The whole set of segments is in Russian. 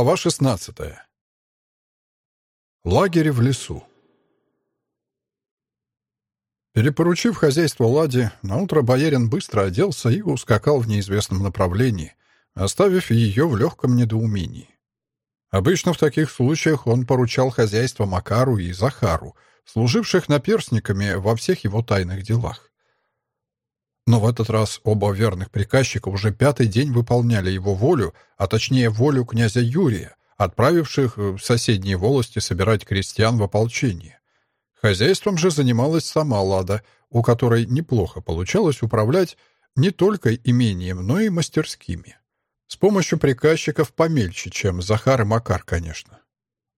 Глава 16. Лагерь в лесу. Перепоручив хозяйство Ладе, наутро боярин быстро оделся и ускакал в неизвестном направлении, оставив ее в легком недоумении. Обычно в таких случаях он поручал хозяйство Макару и Захару, служивших наперсниками во всех его тайных делах. Но в этот раз оба верных приказчика уже пятый день выполняли его волю, а точнее волю князя Юрия, отправивших в соседние волости собирать крестьян в ополчение. Хозяйством же занималась сама Лада, у которой неплохо получалось управлять не только имением, но и мастерскими. С помощью приказчиков помельче, чем Захар и Макар, конечно.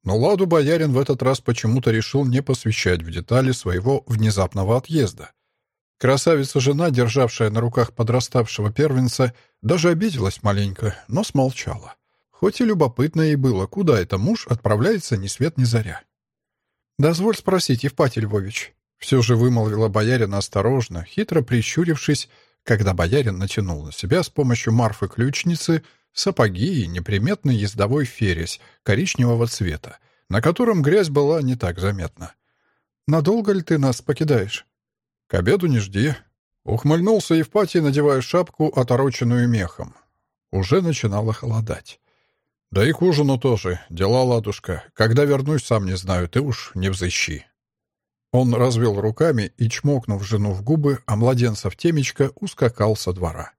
Но Ладу боярин в этот раз почему-то решил не посвящать в детали своего внезапного отъезда — Красавица-жена, державшая на руках подраставшего первенца, даже обиделась маленько, но смолчала. Хоть и любопытно ей было, куда это муж отправляется ни свет ни заря. «Дозволь спросить, Евпатий Львович», — все же вымолвила боярина осторожно, хитро прищурившись, когда боярин натянул на себя с помощью Марфы-ключницы сапоги и неприметный ездовой фересь коричневого цвета, на котором грязь была не так заметна. «Надолго ли ты нас покидаешь?» «К обеду не жди». Ухмыльнулся Евпатий, надевая шапку, отороченную мехом. Уже начинало холодать. «Да и к ужину тоже. Дела, ладушка. Когда вернусь, сам не знаю, ты уж не взыщи». Он развел руками и, чмокнув жену в губы, а младенца в темечко, ускакал со двора.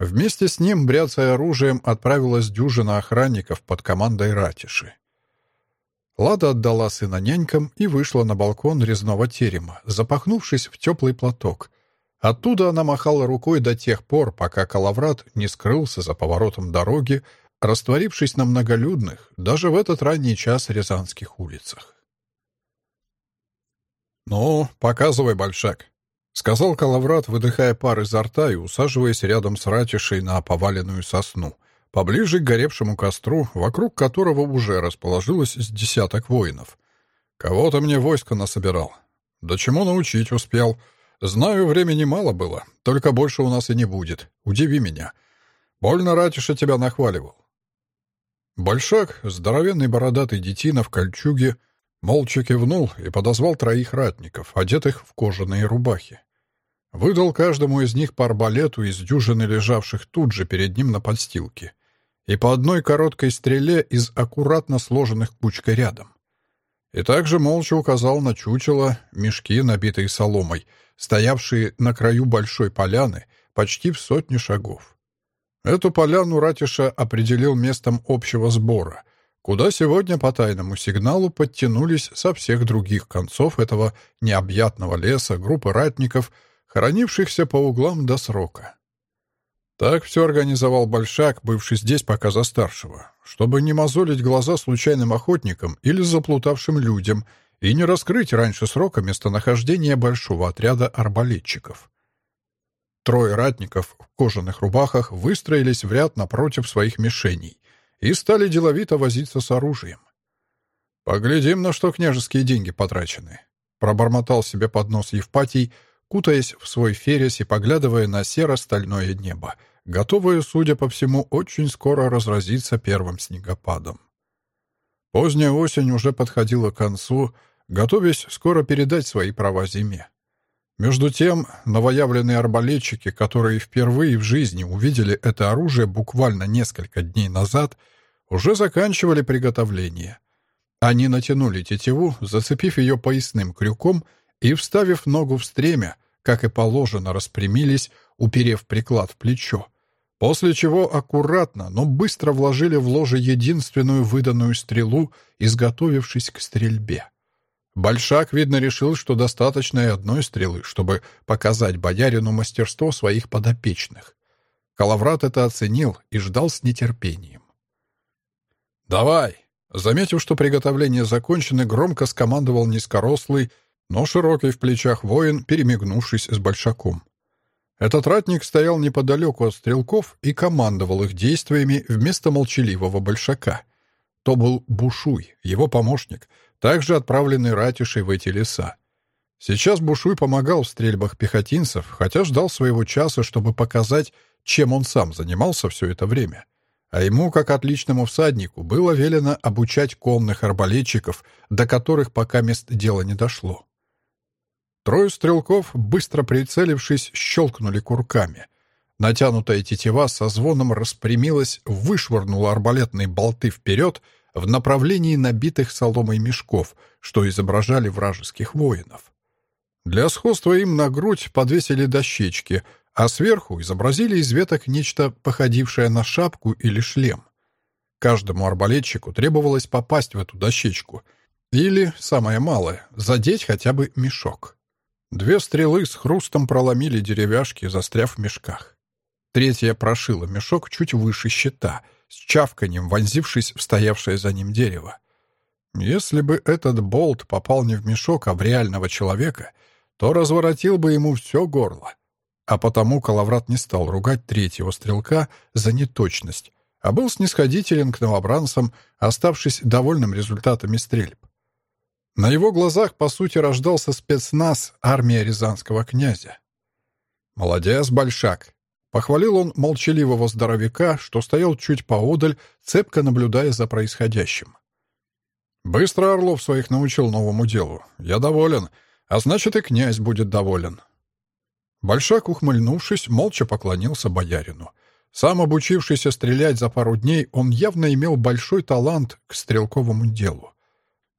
Вместе с ним, бряцая оружием, отправилась дюжина охранников под командой Ратиши. Лада отдала сына нянькам и вышла на балкон резного терема, запахнувшись в теплый платок. Оттуда она махала рукой до тех пор, пока Калаврат не скрылся за поворотом дороги, растворившись на многолюдных, даже в этот ранний час рязанских улицах. «Ну, показывай, большак», — сказал Калаврат, выдыхая пар изо рта и усаживаясь рядом с ратишей на поваленную сосну — поближе к горевшему костру, вокруг которого уже расположилось с десяток воинов. «Кого-то мне войско насобирал. Да чему научить успел. Знаю, времени мало было, только больше у нас и не будет. Удиви меня. Больно Ратиша тебя нахваливал». Большак, здоровенный бородатый детина в кольчуге, молча кивнул и подозвал троих ратников, одетых в кожаные рубахи. Выдал каждому из них по арбалету из дюжины лежавших тут же перед ним на подстилке и по одной короткой стреле из аккуратно сложенных кучкой рядом. И также молча указал на чучело, мешки, набитые соломой, стоявшие на краю большой поляны почти в сотни шагов. Эту поляну Ратиша определил местом общего сбора, куда сегодня по тайному сигналу подтянулись со всех других концов этого необъятного леса группы ратников, хоронившихся по углам до срока. Так все организовал Большак, бывший здесь пока за старшего, чтобы не мозолить глаза случайным охотникам или заплутавшим людям и не раскрыть раньше срока местонахождения большого отряда арбалетчиков. Трое ратников в кожаных рубахах выстроились в ряд напротив своих мишеней и стали деловито возиться с оружием. «Поглядим, на что княжеские деньги потрачены», — пробормотал себе под нос Евпатий, кутаясь в свой ферес и поглядывая на серо-стальное небо, готовое, судя по всему, очень скоро разразиться первым снегопадом. Поздняя осень уже подходила к концу, готовясь скоро передать свои права зиме. Между тем, новоявленные арбалетчики, которые впервые в жизни увидели это оружие буквально несколько дней назад, уже заканчивали приготовление. Они натянули тетиву, зацепив ее поясным крюком — и, вставив ногу в стремя, как и положено, распрямились, уперев приклад в плечо, после чего аккуратно, но быстро вложили в ложе единственную выданную стрелу, изготовившись к стрельбе. Большак, видно, решил, что достаточно и одной стрелы, чтобы показать боярину мастерство своих подопечных. Калаврат это оценил и ждал с нетерпением. «Давай!» Заметив, что приготовления закончены, громко скомандовал низкорослый, но широкий в плечах воин, перемигнувшись с большаком. Этот ратник стоял неподалеку от стрелков и командовал их действиями вместо молчаливого большака. То был Бушуй, его помощник, также отправленный ратишей в эти леса. Сейчас Бушуй помогал в стрельбах пехотинцев, хотя ждал своего часа, чтобы показать, чем он сам занимался все это время. а ему, как отличному всаднику, было велено обучать конных арбалетчиков, до которых пока мест дела не дошло. Трое стрелков, быстро прицелившись, щелкнули курками. Натянутая тетива со звоном распрямилась, вышвырнула арбалетные болты вперед в направлении набитых соломой мешков, что изображали вражеских воинов. Для сходства им на грудь подвесили дощечки, а сверху изобразили из веток нечто походившее на шапку или шлем. Каждому арбалетчику требовалось попасть в эту дощечку или, самое малое, задеть хотя бы мешок. Две стрелы с хрустом проломили деревяшки, застряв в мешках. Третья прошила мешок чуть выше щита, с чавканем вонзившись в стоявшее за ним дерево. Если бы этот болт попал не в мешок, а в реального человека, то разворотил бы ему все горло. А потому Калаврат не стал ругать третьего стрелка за неточность, а был снисходителен к новобранцам, оставшись довольным результатами стрельб. На его глазах, по сути, рождался спецназ армия рязанского князя. «Молодец, Большак!» — похвалил он молчаливого здоровяка, что стоял чуть поодаль, цепко наблюдая за происходящим. «Быстро Орлов своих научил новому делу. Я доволен, а значит, и князь будет доволен». Большак, ухмыльнувшись, молча поклонился боярину. Сам обучившийся стрелять за пару дней, он явно имел большой талант к стрелковому делу.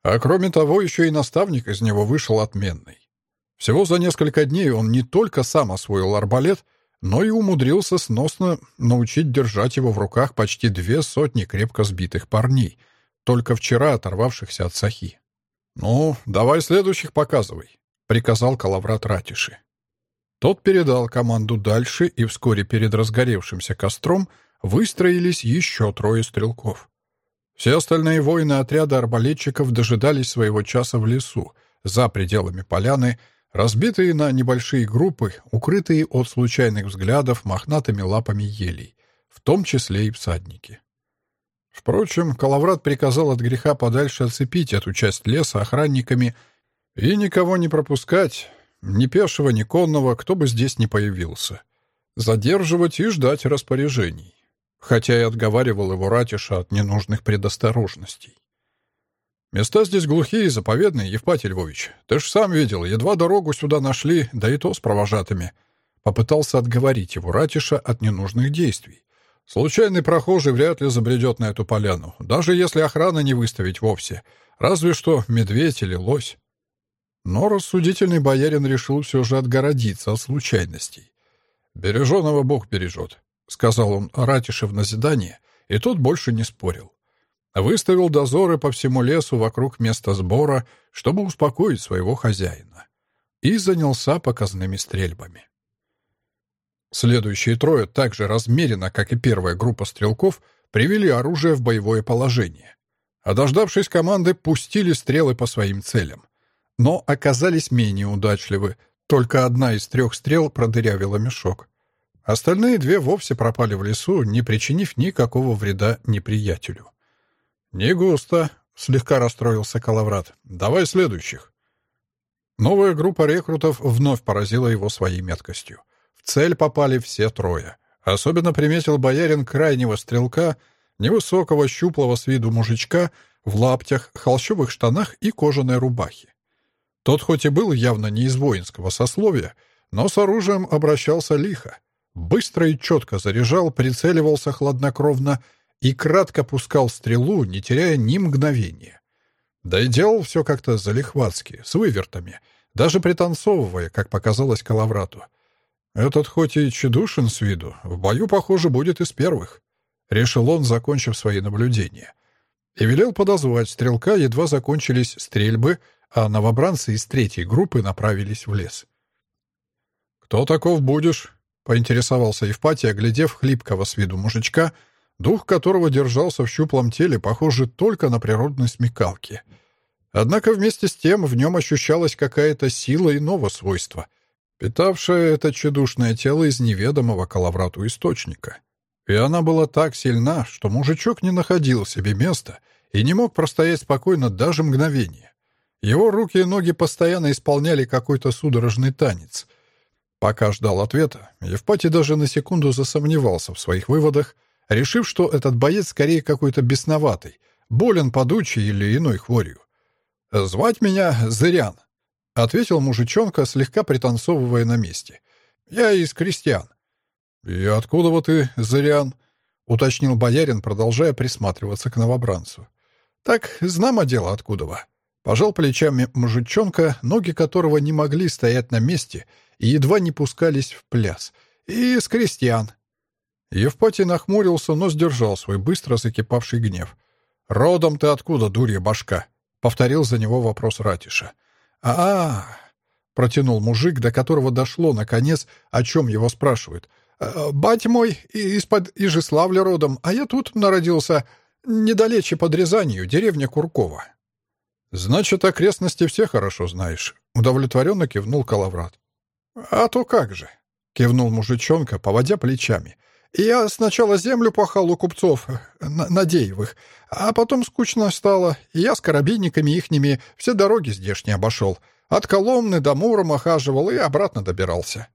А кроме того, еще и наставник из него вышел отменный. Всего за несколько дней он не только сам освоил арбалет, но и умудрился сносно научить держать его в руках почти две сотни крепко сбитых парней, только вчера оторвавшихся от сахи. «Ну, давай следующих показывай», — приказал Калаврат Ратиши. Тот передал команду дальше, и вскоре перед разгоревшимся костром выстроились еще трое стрелков. Все остальные воины отряда арбалетчиков дожидались своего часа в лесу, за пределами поляны, разбитые на небольшие группы, укрытые от случайных взглядов мохнатыми лапами елей, в том числе и всадники. Впрочем, Калаврат приказал от греха подальше оцепить эту часть леса охранниками и никого не пропускать, ни пешего, ни конного, кто бы здесь не появился. Задерживать и ждать распоряжений хотя и отговаривал его Ратиша от ненужных предосторожностей. «Места здесь глухие и заповедные, Евпатий Львович. Ты ж сам видел, едва дорогу сюда нашли, да и то с провожатыми». Попытался отговорить его Ратиша от ненужных действий. Случайный прохожий вряд ли забредет на эту поляну, даже если охрана не выставить вовсе. Разве что медведь или лось. Но рассудительный боярин решил все же отгородиться от случайностей. «Береженого Бог бережет», — сказал он Ратише в назидание, и тот больше не спорил. Выставил дозоры по всему лесу вокруг места сбора, чтобы успокоить своего хозяина, и занялся показными стрельбами. Следующие трое, так же размеренно, как и первая группа стрелков, привели оружие в боевое положение. А дождавшись команды, пустили стрелы по своим целям. Но оказались менее удачливы. Только одна из трех стрел продырявила мешок. Остальные две вовсе пропали в лесу, не причинив никакого вреда неприятелю. «Не густо», — слегка расстроился Калаврат. «Давай следующих». Новая группа рекрутов вновь поразила его своей меткостью. В цель попали все трое. Особенно приметил боярин крайнего стрелка, невысокого, щуплого с виду мужичка, в лаптях, холщовых штанах и кожаной рубахе. Тот хоть и был явно не из воинского сословия, но с оружием обращался лихо. Быстро и четко заряжал, прицеливался хладнокровно и кратко пускал стрелу, не теряя ни мгновения. Да и делал все как-то залихватски, с вывертами, даже пританцовывая, как показалось Калаврату. Этот хоть и тщедушен с виду, в бою, похоже, будет из первых. Решил он, закончив свои наблюдения. И велел подозвать стрелка, едва закончились стрельбы, а новобранцы из третьей группы направились в лес. «Кто таков будешь?» Поинтересовался Евпатий, оглядев хлипкого с виду мужичка, дух которого держался в щуплом теле, похоже, только на природной смекалке. Однако вместе с тем в нем ощущалась какая-то сила иного свойства, питавшая это чудушное тело из неведомого калаврату источника. И она была так сильна, что мужичок не находил себе места и не мог простоять спокойно даже мгновение. Его руки и ноги постоянно исполняли какой-то судорожный танец — Пока ждал ответа, Евпатий даже на секунду засомневался в своих выводах, решив, что этот боец скорее какой-то бесноватый, болен подучей или иной хворью. «Звать меня Зырян», — ответил мужичонка, слегка пританцовывая на месте. «Я из крестьян». «И откуда вот ты, Зырян?» — уточнил боярин, продолжая присматриваться к новобранцу. «Так, знамо дело откуда вы». Пожал плечами мужичонка, ноги которого не могли стоять на месте едва не пускались в пляс. «И из крестьян». Евпатий нахмурился, но сдержал свой быстро закипавший гнев. «Родом ты откуда, дурья башка?» — повторил за него вопрос Ратиша. а, -а, -а протянул мужик, до которого дошло, наконец, о чем его спрашивают. «Э, «Батя мой из-под Ижеславля родом, а я тут народился, недалече под Рязанью, деревня Куркова». «Значит, окрестности все хорошо знаешь», — удовлетворенно кивнул Калаврат. «А то как же», — кивнул мужичонка, поводя плечами. «Я сначала землю пахал у купцов, Надеевых, а потом скучно стало, и я с коробейниками ихними все дороги здешние обошел. От Коломны до Мурома хаживал и обратно добирался».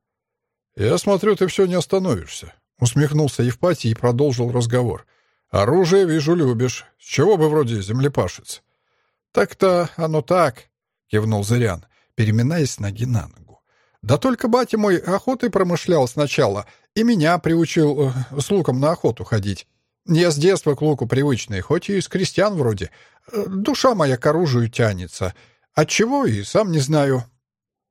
«Я смотрю, ты все не остановишься», — усмехнулся Евпатий и продолжил разговор. «Оружие, вижу, любишь. С чего бы вроде землепашец?» «Так-то оно так», — кивнул Зырян, переминаясь с ноги на ногу. «Да только батя мой охотой промышлял сначала и меня приучил э, с луком на охоту ходить. Я с детства к луку привычный, хоть и из крестьян вроде. Э, душа моя к оружию тянется. Отчего и сам не знаю.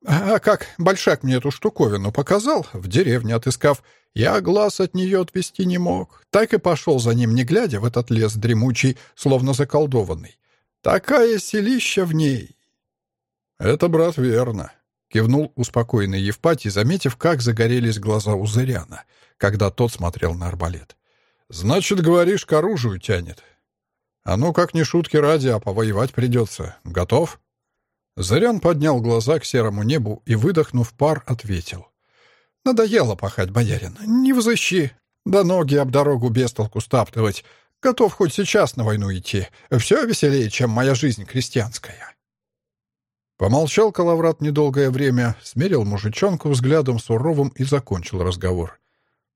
А как Большак мне эту штуковину показал, в деревне отыскав, я глаз от нее отвести не мог. Так и пошел за ним, не глядя, в этот лес дремучий, словно заколдованный. Такая селища в ней!» «Это, брат, верно», — кивнул успокоенный Евпатий, заметив, как загорелись глаза у Зыряна, когда тот смотрел на арбалет. «Значит, говоришь, к оружию тянет. А ну, как ни шутки ради, а повоевать придется. Готов?» Зарян поднял глаза к серому небу и, выдохнув пар, ответил. «Надоело пахать, боярин. Не взыщи. Да ноги об дорогу без толку стаптывать. Готов хоть сейчас на войну идти. Все веселее, чем моя жизнь крестьянская». Помолчал Калаврат недолгое время, смерил мужичонку взглядом суровым и закончил разговор.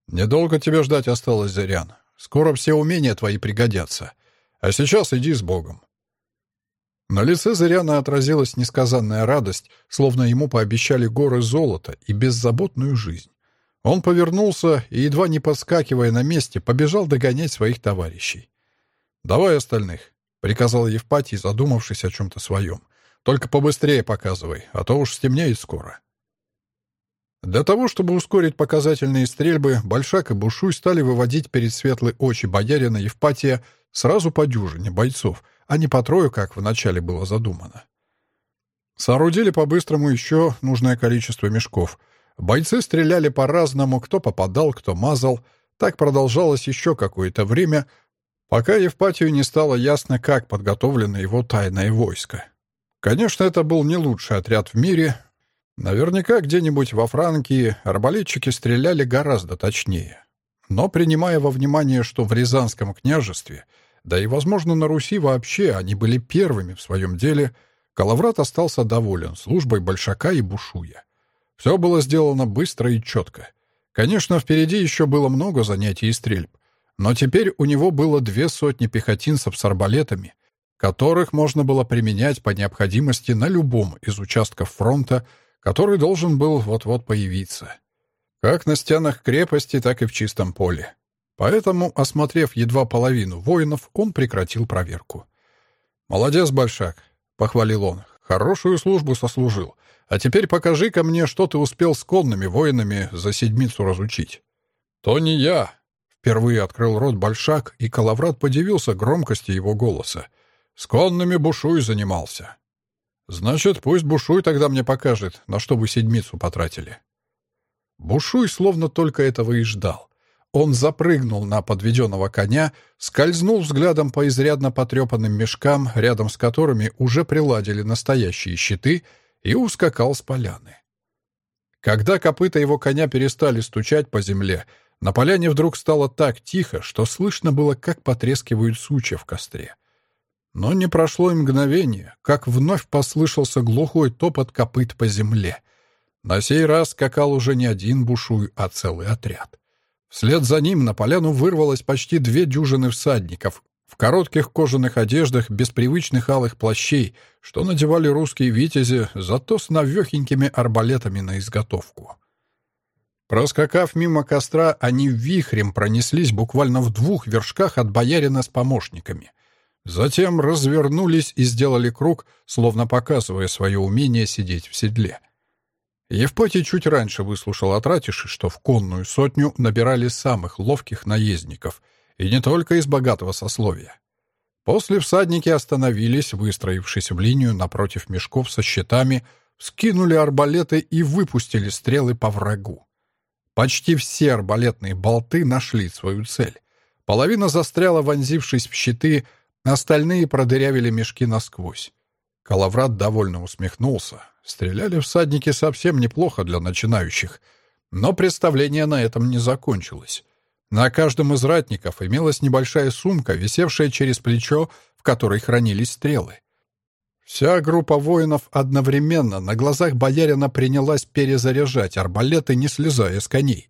«Недолго тебе ждать осталось, Зырян. Скоро все умения твои пригодятся. А сейчас иди с Богом». На лице Зыряна отразилась несказанная радость, словно ему пообещали горы золота и беззаботную жизнь. Он повернулся и, едва не подскакивая на месте, побежал догонять своих товарищей. «Давай остальных», — приказал Евпатий, задумавшись о чем-то своем. «Только побыстрее показывай, а то уж стемнеет скоро». Для того, чтобы ускорить показательные стрельбы, Большак и Бушуй стали выводить перед светлые очи боярина Евпатия сразу по дюжине бойцов, а не по трое, как вначале было задумано. Соорудили по-быстрому еще нужное количество мешков — Бойцы стреляли по-разному, кто попадал, кто мазал. Так продолжалось еще какое-то время, пока Евпатию не стало ясно, как подготовлено его тайное войско. Конечно, это был не лучший отряд в мире. Наверняка где-нибудь во Франкии арбалетчики стреляли гораздо точнее. Но принимая во внимание, что в Рязанском княжестве, да и, возможно, на Руси вообще они были первыми в своем деле, Калаврат остался доволен службой Большака и Бушуя. Все было сделано быстро и четко. Конечно, впереди еще было много занятий и стрельб, но теперь у него было две сотни пехотинцев с арбалетами, которых можно было применять по необходимости на любом из участков фронта, который должен был вот-вот появиться. Как на стенах крепости, так и в чистом поле. Поэтому, осмотрев едва половину воинов, он прекратил проверку. «Молодец, Большак», — похвалил он. «Хорошую службу сослужил. А теперь покажи-ка мне, что ты успел с конными воинами за седмицу разучить». «То не я», — впервые открыл рот Большак, и Калаврат подивился громкости его голоса. «С конными Бушуй занимался». «Значит, пусть Бушуй тогда мне покажет, на что вы седмицу потратили». Бушуй словно только этого и ждал. Он запрыгнул на подведенного коня, скользнул взглядом по изрядно потрепанным мешкам, рядом с которыми уже приладили настоящие щиты — и ускакал с поляны. Когда копыта его коня перестали стучать по земле, на поляне вдруг стало так тихо, что слышно было, как потрескивают сучья в костре. Но не прошло и мгновение, как вновь послышался глухой топот копыт по земле. На сей раз скакал уже не один бушуй, а целый отряд. Вслед за ним на поляну вырвалось почти две дюжины всадников в коротких кожаных одеждах без привычных алых плащей, что надевали русские витязи, зато с навехенькими арбалетами на изготовку. Проскакав мимо костра, они вихрем пронеслись буквально в двух вершках от боярина с помощниками. Затем развернулись и сделали круг, словно показывая свое умение сидеть в седле. Евпатий чуть раньше выслушал от Ратиши, что в конную сотню набирали самых ловких наездников, и не только из богатого сословия. После всадники остановились, выстроившись в линию напротив мешков со щитами, скинули арбалеты и выпустили стрелы по врагу. Почти все арбалетные болты нашли свою цель. Половина застряла, вонзившись в щиты, остальные продырявили мешки насквозь. Калаврат довольно усмехнулся. Стреляли всадники совсем неплохо для начинающих. Но представление на этом не закончилось. На каждом из ратников имелась небольшая сумка, висевшая через плечо, в которой хранились стрелы. Вся группа воинов одновременно на глазах боярина принялась перезаряжать арбалеты, не слезая с коней.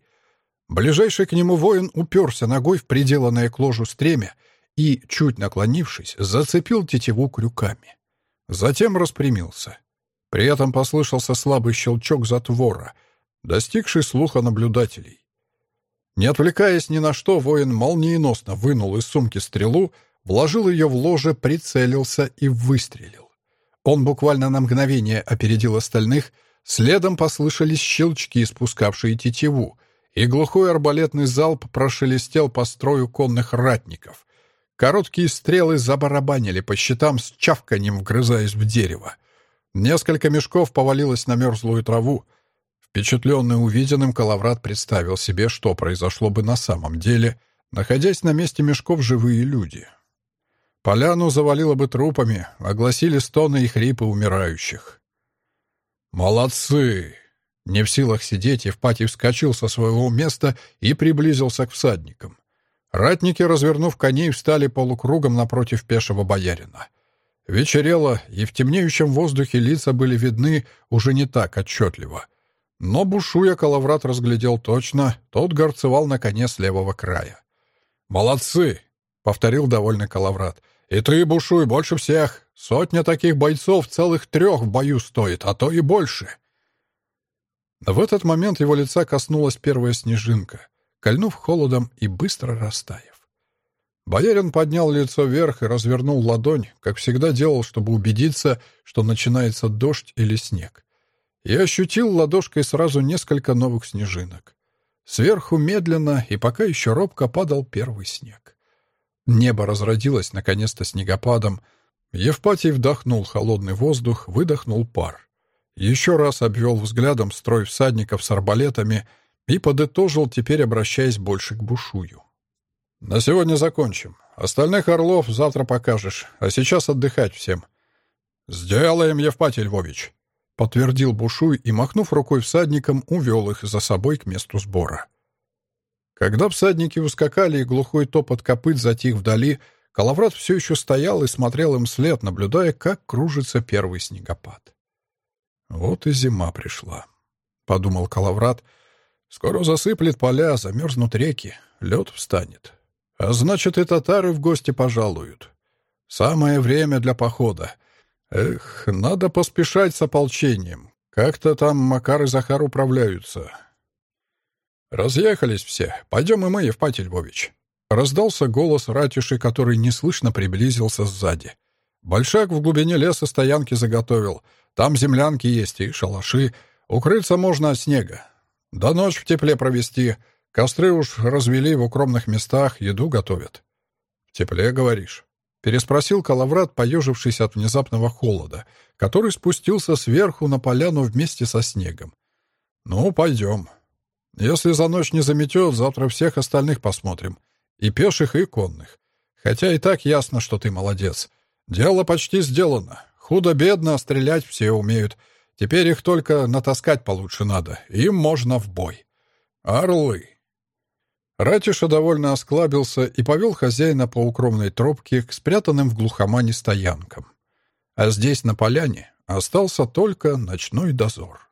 Ближайший к нему воин уперся ногой в приделанное к ложу стремя и, чуть наклонившись, зацепил тетиву крюками. Затем распрямился. При этом послышался слабый щелчок затвора, достигший слуха наблюдателей. Не отвлекаясь ни на что, воин молниеносно вынул из сумки стрелу, вложил ее в ложе, прицелился и выстрелил. Он буквально на мгновение опередил остальных, следом послышались щелчки, спускавшие тетиву, и глухой арбалетный залп прошелестел по строю конных ратников. Короткие стрелы забарабанили по щитам с чавканьем, вгрызаясь в дерево. Несколько мешков повалилось на мерзлую траву. Впечатленный увиденным, Калаврат представил себе, что произошло бы на самом деле, находясь на месте мешков живые люди. Поляну завалило бы трупами, огласили стоны и хрипы умирающих. «Молодцы!» Не в силах сидеть, Евпатий вскочил со своего места и приблизился к всадникам. Ратники, развернув коней, встали полукругом напротив пешего боярина — Вечерело, и в темнеющем воздухе лица были видны уже не так отчетливо. Но бушуя Калаврат разглядел точно, тот горцевал на коне с левого края. «Молодцы!» — повторил довольный Калаврат. «И ты, бушуй, больше всех! Сотня таких бойцов целых трех в бою стоит, а то и больше!» В этот момент его лица коснулась первая снежинка, кольнув холодом и быстро растаяв. Боярин поднял лицо вверх и развернул ладонь, как всегда делал, чтобы убедиться, что начинается дождь или снег. И ощутил ладошкой сразу несколько новых снежинок. Сверху медленно и пока еще робко падал первый снег. Небо разродилось наконец-то снегопадом. Евпатий вдохнул холодный воздух, выдохнул пар. Еще раз обвел взглядом строй всадников с арбалетами и подытожил, теперь обращаясь больше к бушую. «На сегодня закончим. Остальных орлов завтра покажешь, а сейчас отдыхать всем». «Сделаем, Евпатий Львович», — подтвердил Бушуй и, махнув рукой всадникам, увел их за собой к месту сбора. Когда всадники ускакали и глухой топот копыт затих вдали, Калаврат все еще стоял и смотрел им след, наблюдая, как кружится первый снегопад. «Вот и зима пришла», — подумал Калаврат. «Скоро засыплет поля, замерзнут реки, лед встанет. А значит, и татары в гости пожалуют. Самое время для похода. Эх, надо поспешать с ополчением. Как-то там Макар и Захар управляются. Разъехались все. Пойдем и мы, Евпатий Львович. Раздался голос ратиши, который неслышно приблизился сзади. Большак в глубине леса стоянки заготовил. Там землянки есть и шалаши. Укрыться можно от снега. До ночь в тепле провести — Костры уж развели в укромных местах, еду готовят. В тепле, говоришь? Переспросил Калаврат, поежившись от внезапного холода, который спустился сверху на поляну вместе со снегом. «Ну, пойдем. Если за ночь не заметет, завтра всех остальных посмотрим. И пеших, и конных. Хотя и так ясно, что ты молодец. Дело почти сделано. Худо-бедно, стрелять все умеют. Теперь их только натаскать получше надо. Им можно в бой. Орлы!» Ратиша довольно осклабился и повел хозяина по укромной тропке к спрятанным в глухомане стоянкам. А здесь, на поляне, остался только ночной дозор.